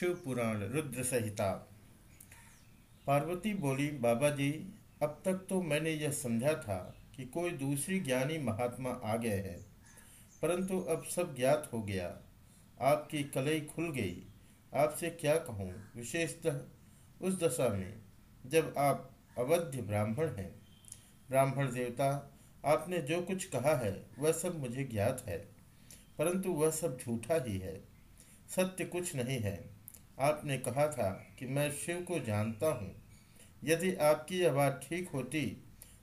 शिव पुराण रुद्र संहिता पार्वती बोली बाबा जी अब तक तो मैंने यह समझा था कि कोई दूसरी ज्ञानी महात्मा आ गए हैं, परंतु अब सब ज्ञात हो गया। आपकी कलई खुल गई। आपसे क्या कहूँ? विशेषतः उस दशा में, जब आप अवध्य ब्राह्मण हैं। ब्राह्मण देवता, आपने जो कुछ कहा है, वह सब मुझे ज्ञात है, परंतु वह सब झूठा ही है। सत्य कुछ नहीं है। आपने कहा था कि मैं शिव को जानता हूँ। यदि आपकी यह बात ठीक होती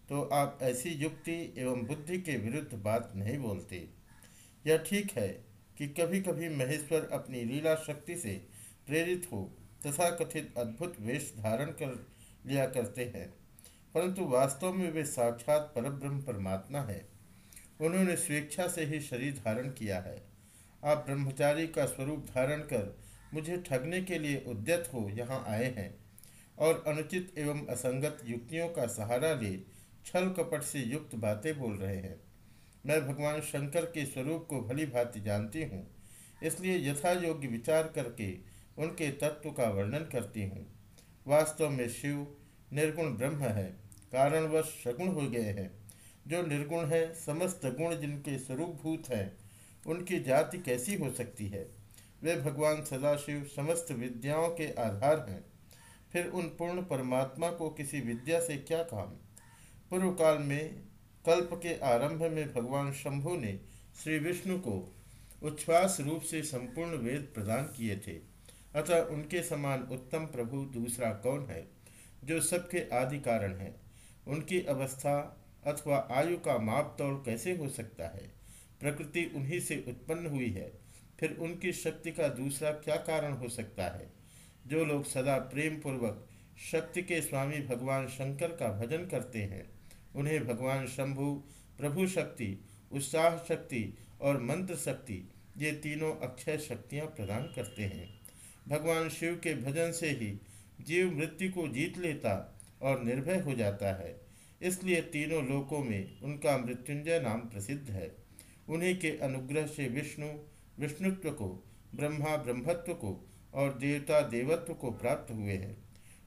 तो आप ऐसी युक्ति एवं बुद्धि के विरुद्ध बात नहीं बोलते। यह ठीक है कि कभी कभी महेश्वर अपनी लीला शक्ति से प्रेरित हो तथा कथित अद्भुत वेश धारण कर लिया करते हैं, परंतु वास्तव में वे साक्षात परब्रह्म परमात्मा है। उन्होंने स्वेच्छा से ही शरीर धारण किया है। आप ब्रह्मचारी का स्वरूप धारण कर मुझे ठगने के लिए उद्यत हो यहाँ आए हैं और अनुचित एवं असंगत युक्तियों का सहारा ले छल कपट से युक्त बातें बोल रहे हैं। मैं भगवान शंकर के स्वरूप को भली भांति जानती हूँ, इसलिए यथा योग्य विचार करके उनके तत्व का वर्णन करती हूँ। वास्तव में शिव निर्गुण ब्रह्म है, कारणवश सगुण हो गए हैं। जो निर्गुण है, समस्त गुण जिनके स्वरूप भूत हैं, उनकी जाति कैसी हो सकती है? वे भगवान सदाशिव समस्त विद्याओं के आधार हैं। फिर उन पूर्ण परमात्मा को किसी विद्या से क्या काम? पूर्व काल में कल्प के आरंभ में भगवान शंभु ने श्री विष्णु को उच्छ्वास रूप से संपूर्ण वेद प्रदान किए थे। अतः उनके समान उत्तम प्रभु दूसरा कौन है जो सबके आदि कारण है? उनकी अवस्था अथवा आयु का माप तोड़ कैसे हो सकता है? प्रकृति उन्हीं से उत्पन्न हुई है। फिर उनकी शक्ति का दूसरा क्या कारण हो सकता है? जो लोग सदा प्रेम पूर्वक शक्ति के स्वामी भगवान शंकर का भजन करते हैं, उन्हें भगवान शंभु, प्रभु शक्ति, उत्साह शक्ति और मंत्र शक्ति, ये तीनों अक्षय शक्तियाँ प्रदान करते हैं। भगवान शिव के भजन से ही जीव मृत्यु को जीत लेता और निर्भय हो जाता है। इसलिए तीनों लोकों में उनका मृत्युंजय नाम प्रसिद्ध है। उन्हीं के अनुग्रह से विष्णु विष्णुत्व को, ब्रह्मा ब्रह्मत्व को और देवता देवत्व को प्राप्त हुए हैं।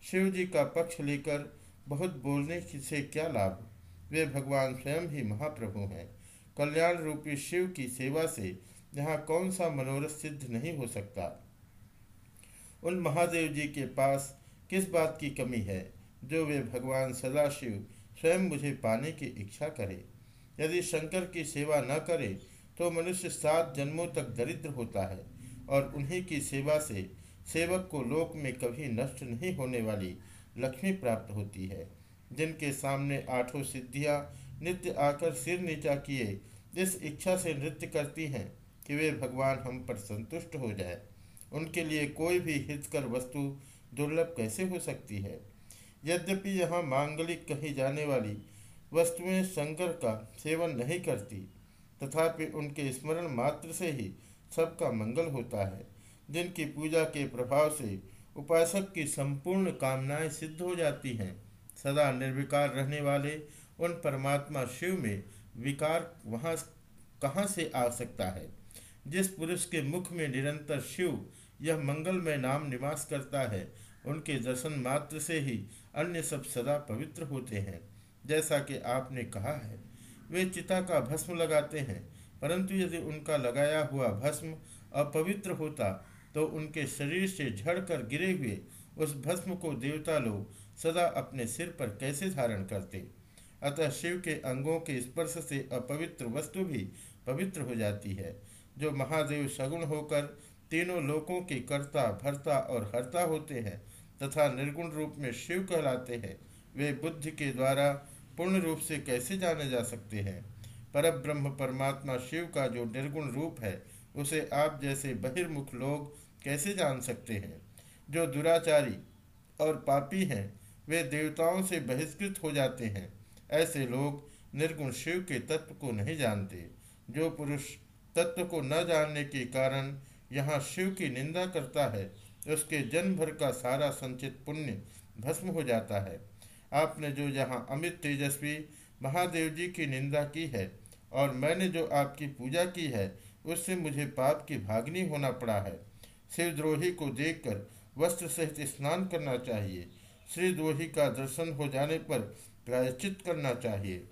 शिव जी का पक्ष लेकर बहुत बोलने से क्या लाभ? वे भगवान स्वयं ही महाप्रभु हैं। कल्याण रूपी शिव की सेवा से यहाँ कौन सा मनोरथ सिद्ध नहीं हो सकता? उन महादेव जी के पास किस बात की कमी है जो वे भगवान सदाशिव स्वयं मुझे पाने की इच्छा करे? यदि शंकर की सेवा न करे तो मनुष्य सात जन्मों तक दरिद्र होता है और उन्हीं की सेवा से सेवक को लोक में कभी नष्ट नहीं होने वाली लक्ष्मी प्राप्त होती है, जिनके सामने आठों सिद्धियाँ नित्य आकर सिर नीचा किए, इस इच्छा से नृत्य करती हैं कि वे भगवान हम पर संतुष्ट हो जाए। उनके लिए कोई भी हितकर वस्तु दुर्लभ कैसे हो सकती है? यद्यपि यहाँ मांगलिक कही जाने वाली वस्तुएँ शंकर का सेवन नहीं करती तथापि उनके स्मरण मात्र से ही सबका मंगल होता है, जिनकी पूजा के प्रभाव से उपासक की संपूर्ण कामनाएँ सिद्ध हो जाती हैं। सदा निर्विकार रहने वाले उन परमात्मा शिव में विकार वहाँ कहाँ से आ सकता है? जिस पुरुष के मुख में निरंतर शिव यह मंगलमय नाम निवास करता है, उनके दर्शन मात्र से ही अन्य सब सदा पवित्र होते हैं, जैसा कि आपने कहा है। वे चिता का भस्म लगाते हैं। परंतु यदि उनका लगाया हुआ भस्म अपवित्र होता तो उनके शरीर से झड़कर गिरे हुए उस भस्म को देवता लोग सदा अपने सिर पर कैसे धारण करते? अतः शिव के अंगों के स्पर्श से अपवित्र वस्तु भी पवित्र हो जाती है। जो महादेव सगुण होकर तीनों लोकों के कर्ता, भरता और हरता होते हैं, तथा निर्गुण रूप में शिव कहलाते हैं, वे बुद्धि के द्वारा पूर्ण रूप से कैसे जाने जा सकते हैं? पर ब्रह्म परमात्मा शिव का जो निर्गुण रूप है, उसे आप जैसे बहिर्मुख लोग कैसे जान सकते हैं? जो दुराचारी और पापी हैं, वे देवताओं से बहिष्कृत हो जाते हैं। ऐसे लोग निर्गुण शिव के तत्व को नहीं जानते। जो पुरुष तत्व को न जानने के कारण यहाँ शिव की निंदा करता है, उसके जन्म भर का सारा संचित पुण्य भस्म हो जाता है। आपने जो यहाँ अमित तेजस्वी महादेव जी की निंदा की है और मैंने जो आपकी पूजा की है, उससे मुझे पाप की भागनी होना पड़ा है। शिवद्रोही को देखकर वस्त्र सहित स्नान करना चाहिए। श्रीद्रोही का दर्शन हो जाने पर प्रायश्चित करना चाहिए।